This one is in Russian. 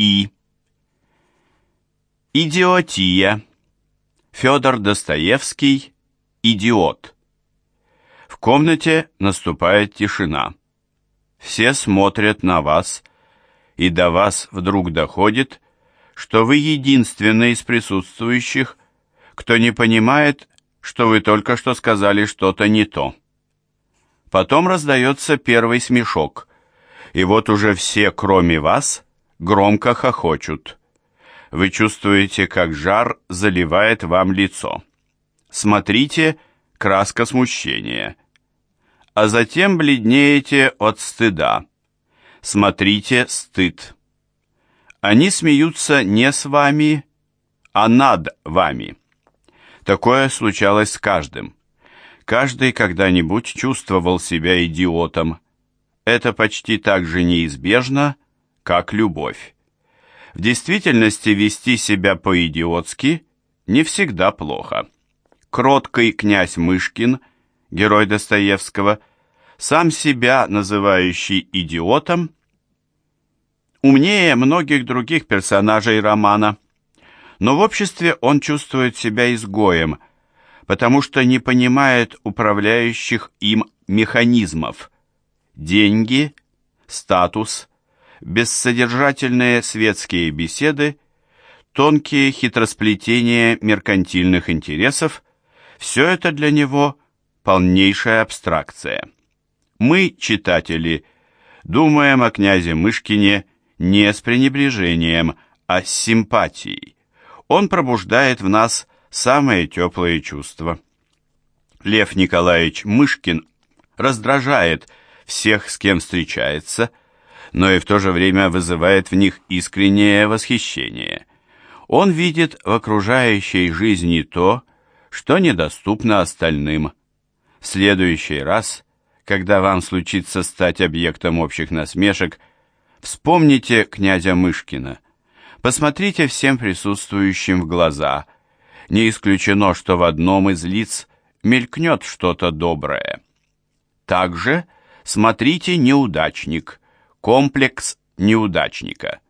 И. Идиотия. Федор Достоевский. Идиот. В комнате наступает тишина. Все смотрят на вас, и до вас вдруг доходит, что вы единственный из присутствующих, кто не понимает, что вы только что сказали что-то не то. Потом раздается первый смешок, и вот уже все, кроме вас, громко хохочут. Вы чувствуете, как жар заливает вам лицо. Смотрите, краска смущения. А затем бледнеете от стыда. Смотрите, стыд. Они смеются не с вами, а над вами. Такое случалось с каждым. Каждый когда-нибудь чувствовал себя идиотом. Это почти так же неизбежно, как любовь. В действительности вести себя по-идиотски не всегда плохо. Кроткий князь Мышкин, герой Достоевского, сам себя называющий идиотом, умнее многих других персонажей романа. Но в обществе он чувствует себя изгоем, потому что не понимает управляющих им механизмов. Деньги, статус, бессодержательные светские беседы, тонкие хитросплетения меркантильных интересов – все это для него полнейшая абстракция. Мы, читатели, думаем о князе Мышкине не с пренебрежением, а с симпатией. Он пробуждает в нас самые теплые чувства. Лев Николаевич Мышкин раздражает всех, с кем встречается, но и в то же время вызывает в них искреннее восхищение. Он видит в окружающей жизни то, что недоступно остальным. В следующий раз, когда вам случится стать объектом общих насмешек, вспомните князя Мышкина. Посмотрите всем присутствующим в глаза. Не исключено, что в одном из лиц мелькнет что-то доброе. Также смотрите «Неудачник», комплекс неудачника –